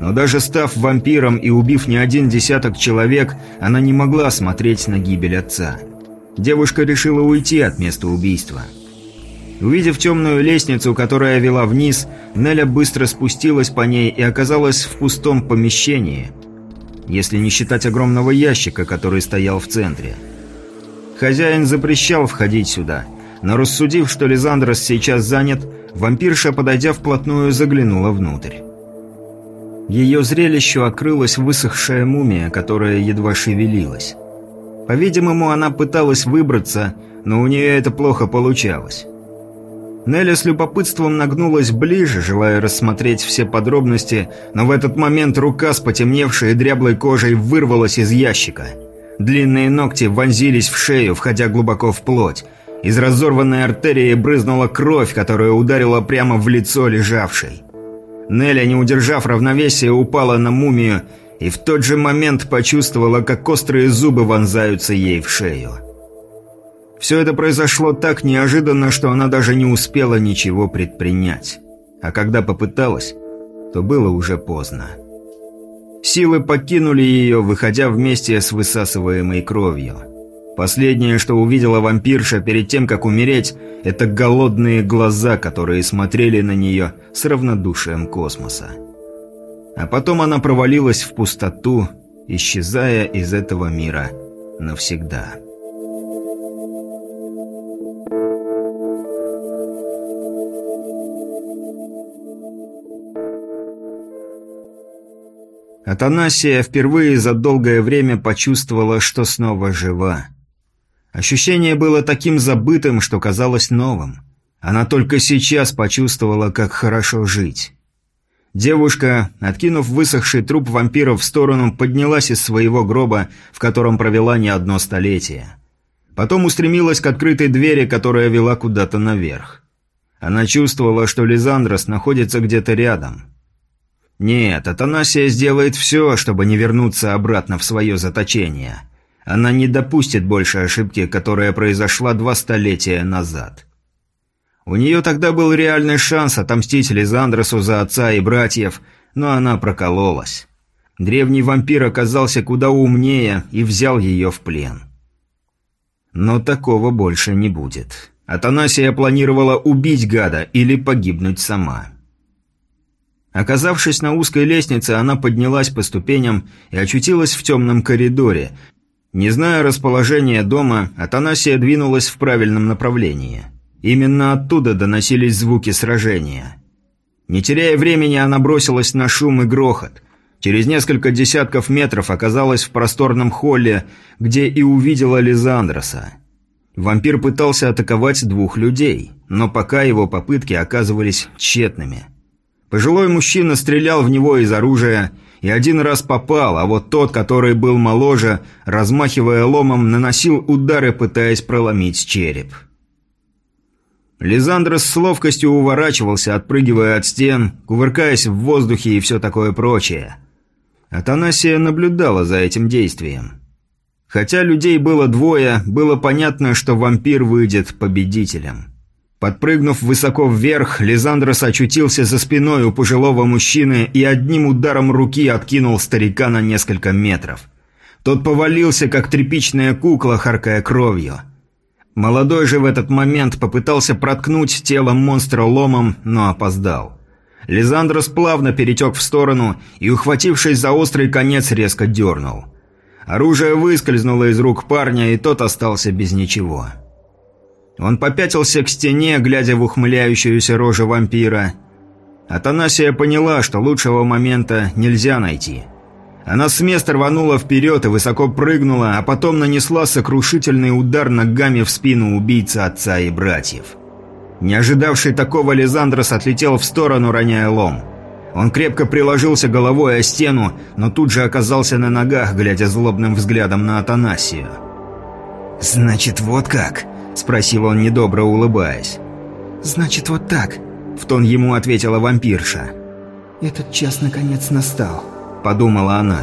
Но даже став вампиром и убив не один десяток человек, она не могла смотреть на гибель отца. Девушка решила уйти от места убийства. Увидев темную лестницу, которая вела вниз, Неля быстро спустилась по ней и оказалась в пустом помещении – если не считать огромного ящика, который стоял в центре. Хозяин запрещал входить сюда, но рассудив, что Лизандрос сейчас занят, вампирша, подойдя вплотную, заглянула внутрь. Ее зрелищу открылась высохшая мумия, которая едва шевелилась. По-видимому, она пыталась выбраться, но у нее это плохо получалось. Нелли с любопытством нагнулась ближе, желая рассмотреть все подробности, но в этот момент рука с потемневшей дряблой кожей вырвалась из ящика. Длинные ногти вонзились в шею, входя глубоко в плоть. Из разорванной артерии брызнула кровь, которая ударила прямо в лицо лежавшей. Нелли, не удержав равновесия, упала на мумию и в тот же момент почувствовала, как острые зубы вонзаются ей в шею. Все это произошло так неожиданно, что она даже не успела ничего предпринять. А когда попыталась, то было уже поздно. Силы покинули ее, выходя вместе с высасываемой кровью. Последнее, что увидела вампирша перед тем, как умереть, это голодные глаза, которые смотрели на нее с равнодушием космоса. А потом она провалилась в пустоту, исчезая из этого мира навсегда. Атанасия впервые за долгое время почувствовала, что снова жива. Ощущение было таким забытым, что казалось новым. Она только сейчас почувствовала, как хорошо жить. Девушка, откинув высохший труп вампира в сторону, поднялась из своего гроба, в котором провела не одно столетие. Потом устремилась к открытой двери, которая вела куда-то наверх. Она чувствовала, что Лизандрос находится где-то рядом. Нет, Атанасия сделает все, чтобы не вернуться обратно в свое заточение. Она не допустит больше ошибки, которая произошла два столетия назад. У нее тогда был реальный шанс отомстить Лизандросу за отца и братьев, но она прокололась. Древний вампир оказался куда умнее и взял ее в плен. Но такого больше не будет. Атанасия планировала убить гада или погибнуть сама. Оказавшись на узкой лестнице, она поднялась по ступеням и очутилась в темном коридоре. Не зная расположения дома, Атанасия двинулась в правильном направлении. Именно оттуда доносились звуки сражения. Не теряя времени, она бросилась на шум и грохот. Через несколько десятков метров оказалась в просторном холле, где и увидела Лизандроса. Вампир пытался атаковать двух людей, но пока его попытки оказывались тщетными – Пожилой мужчина стрелял в него из оружия и один раз попал, а вот тот, который был моложе, размахивая ломом, наносил удары, пытаясь проломить череп. Лизандрос с ловкостью уворачивался, отпрыгивая от стен, кувыркаясь в воздухе и все такое прочее. Атанасия наблюдала за этим действием. Хотя людей было двое, было понятно, что вампир выйдет победителем. Подпрыгнув высоко вверх, Лизандрос очутился за спиной у пожилого мужчины и одним ударом руки откинул старика на несколько метров. Тот повалился, как тряпичная кукла, харкая кровью. Молодой же в этот момент попытался проткнуть тело монстра ломом, но опоздал. Лизандрос плавно перетек в сторону и, ухватившись за острый конец, резко дернул. Оружие выскользнуло из рук парня, и тот остался без ничего. Он попятился к стене, глядя в ухмыляющуюся рожу вампира. Атанасия поняла, что лучшего момента нельзя найти. Она с места рванула вперед и высоко прыгнула, а потом нанесла сокрушительный удар ногами в спину убийцы отца и братьев. Не ожидавший такого Лизандрос отлетел в сторону, роняя лом. Он крепко приложился головой о стену, но тут же оказался на ногах, глядя злобным взглядом на Атанасию. «Значит, вот как?» – спросил он, недобро улыбаясь. «Значит, вот так», – в тон ему ответила вампирша. «Этот час наконец настал», – подумала она.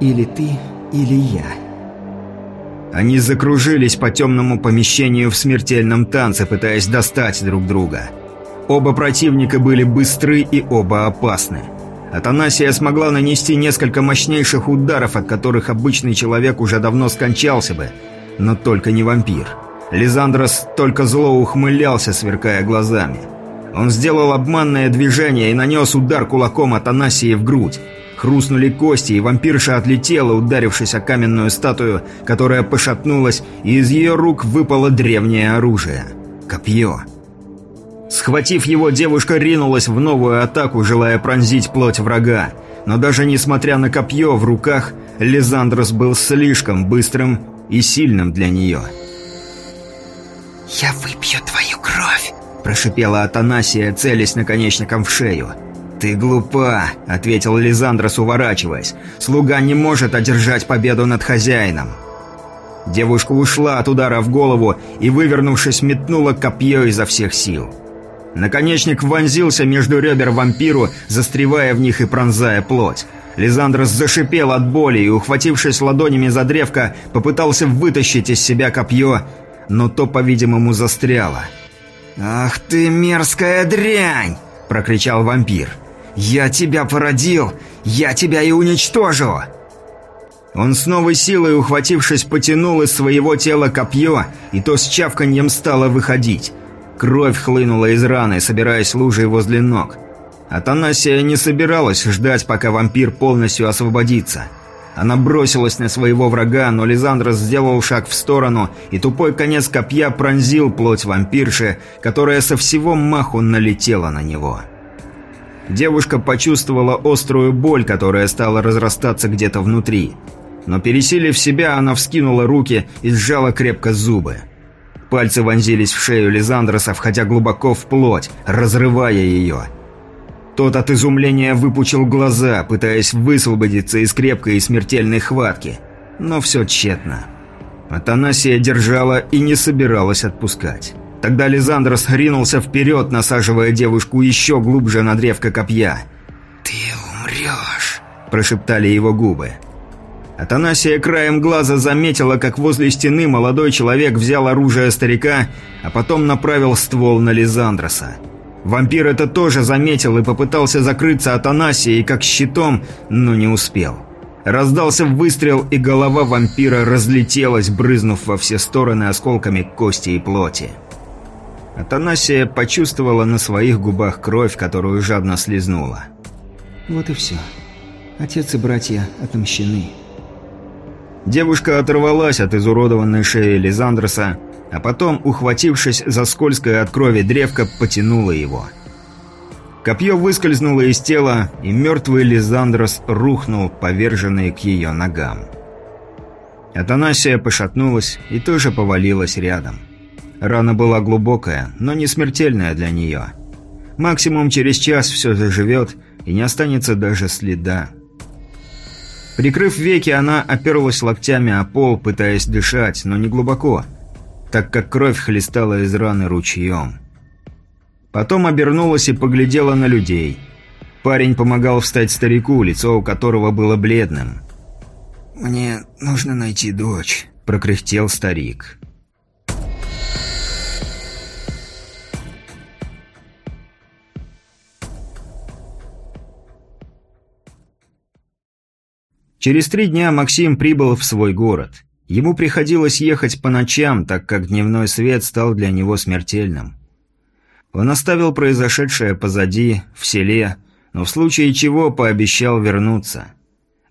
«Или ты, или я». Они закружились по темному помещению в смертельном танце, пытаясь достать друг друга. Оба противника были быстры и оба опасны. Атанасия смогла нанести несколько мощнейших ударов, от которых обычный человек уже давно скончался бы, но только не вампир. Лизандрос только зло ухмылялся, сверкая глазами. Он сделал обманное движение и нанес удар кулаком Атанасии в грудь. Хрустнули кости, и вампирша отлетела, ударившись о каменную статую, которая пошатнулась, и из ее рук выпало древнее оружие – копье. Схватив его, девушка ринулась в новую атаку, желая пронзить плоть врага. Но даже несмотря на копье в руках, Лизандрос был слишком быстрым и сильным для нее. «Я выпью твою кровь!» – прошипела Атанасия, целясь наконечником в шею. «Ты глупа», — ответил Лизандрос, уворачиваясь. «Слуга не может одержать победу над хозяином». Девушка ушла от удара в голову и, вывернувшись, метнула копье изо всех сил. Наконечник вонзился между ребер вампиру, застревая в них и пронзая плоть. Лизандрос зашипел от боли и, ухватившись ладонями за древко, попытался вытащить из себя копье, но то, по-видимому, застряло. «Ах ты мерзкая дрянь!» – прокричал вампир. «Я тебя породил! Я тебя и уничтожу!» Он с новой силой, ухватившись, потянул из своего тела копье, и то с чавканьем стало выходить. Кровь хлынула из раны, собираясь лужей возле ног. Атанасия не собиралась ждать, пока вампир полностью освободится. Она бросилась на своего врага, но Лизандрос сделал шаг в сторону, и тупой конец копья пронзил плоть вампирши, которая со всего маху налетела на него. Девушка почувствовала острую боль, которая стала разрастаться где-то внутри. Но пересилив себя, она вскинула руки и сжала крепко зубы. Пальцы вонзились в шею Лизандроса, входя глубоко в плоть, разрывая ее. Тот от изумления выпучил глаза, пытаясь высвободиться из крепкой и смертельной хватки. Но все тщетно. Атанасия держала и не собиралась отпускать. Тогда Лизандрос ринулся вперед, насаживая девушку еще глубже на древко копья. «Ты умрешь», – прошептали его губы. Атанасия краем глаза заметила, как возле стены молодой человек взял оружие старика, а потом направил ствол на Лизандроса. Вампир это тоже заметил и попытался закрыться от Анасии как щитом, но не успел. Раздался выстрел, и голова вампира разлетелась, брызнув во все стороны осколками кости и плоти. Атанасия почувствовала на своих губах кровь, которую жадно слезнула. «Вот и все. Отец и братья отомщены». Девушка оторвалась от изуродованной шеи Лизандроса, а потом, ухватившись за скользкое от крови древко, потянула его. Копье выскользнуло из тела, и мертвый Лизандрос рухнул, поверженный к ее ногам. Атанасия пошатнулась и тоже повалилась рядом. Рана была глубокая, но не смертельная для нее. Максимум через час все заживет, и не останется даже следа. Прикрыв веки, она оперлась локтями о пол, пытаясь дышать, но не глубоко, так как кровь хлестала из раны ручьем. Потом обернулась и поглядела на людей. Парень помогал встать старику, лицо у которого было бледным. «Мне нужно найти дочь», – прокряхтел старик. Через три дня Максим прибыл в свой город. Ему приходилось ехать по ночам, так как дневной свет стал для него смертельным. Он оставил произошедшее позади, в селе, но в случае чего пообещал вернуться.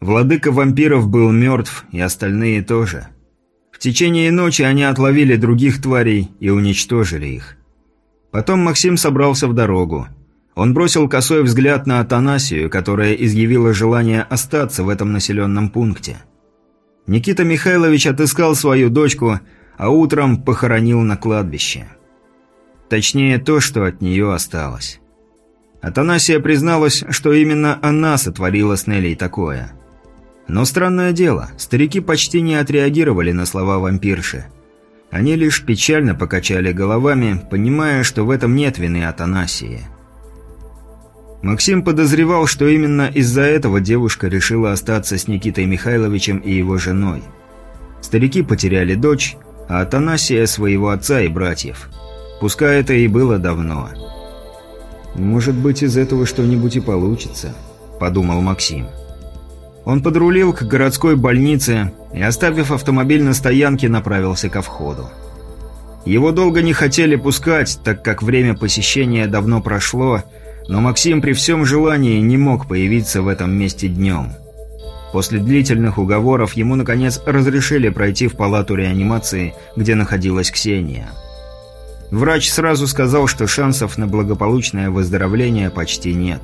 Владыка вампиров был мертв, и остальные тоже. В течение ночи они отловили других тварей и уничтожили их. Потом Максим собрался в дорогу. Он бросил косой взгляд на Атанасию, которая изъявила желание остаться в этом населенном пункте. Никита Михайлович отыскал свою дочку, а утром похоронил на кладбище. Точнее, то, что от нее осталось. Атанасия призналась, что именно она сотворила с Нелей такое. Но странное дело, старики почти не отреагировали на слова вампирши. Они лишь печально покачали головами, понимая, что в этом нет вины Атанасии. Максим подозревал, что именно из-за этого девушка решила остаться с Никитой Михайловичем и его женой. Старики потеряли дочь, а Атанасия – своего отца и братьев. Пускай это и было давно. «Может быть, из этого что-нибудь и получится», – подумал Максим. Он подрулил к городской больнице и, оставив автомобиль на стоянке, направился ко входу. Его долго не хотели пускать, так как время посещения давно прошло – но Максим при всем желании не мог появиться в этом месте днем. После длительных уговоров ему, наконец, разрешили пройти в палату реанимации, где находилась Ксения. Врач сразу сказал, что шансов на благополучное выздоровление почти нет.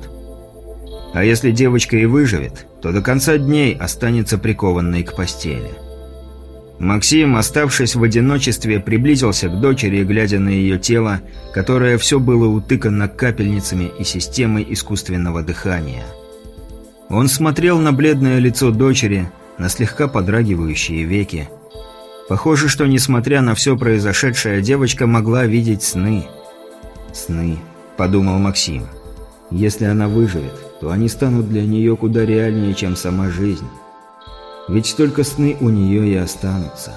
А если девочка и выживет, то до конца дней останется прикованной к постели. Максим, оставшись в одиночестве, приблизился к дочери, глядя на ее тело, которое все было утыкано капельницами и системой искусственного дыхания. Он смотрел на бледное лицо дочери, на слегка подрагивающие веки. Похоже, что, несмотря на все произошедшее, девочка могла видеть сны. «Сны», — подумал Максим. «Если она выживет, то они станут для нее куда реальнее, чем сама жизнь». Ведь только сны у нее и останутся.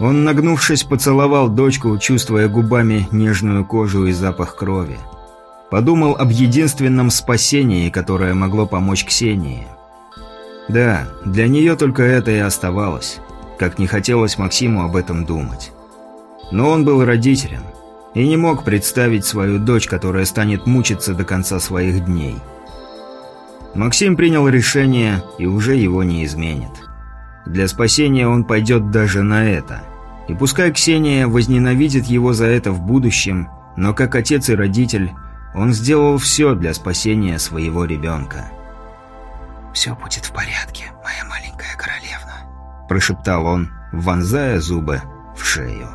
Он, нагнувшись, поцеловал дочку, чувствуя губами нежную кожу и запах крови. Подумал об единственном спасении, которое могло помочь Ксении. Да, для нее только это и оставалось, как не хотелось Максиму об этом думать. Но он был родителем и не мог представить свою дочь, которая станет мучиться до конца своих дней. Максим принял решение и уже его не изменит. Для спасения он пойдет даже на это. И пускай Ксения возненавидит его за это в будущем, но как отец и родитель, он сделал все для спасения своего ребенка. «Все будет в порядке, моя маленькая королевна», – прошептал он, вонзая зубы в шею.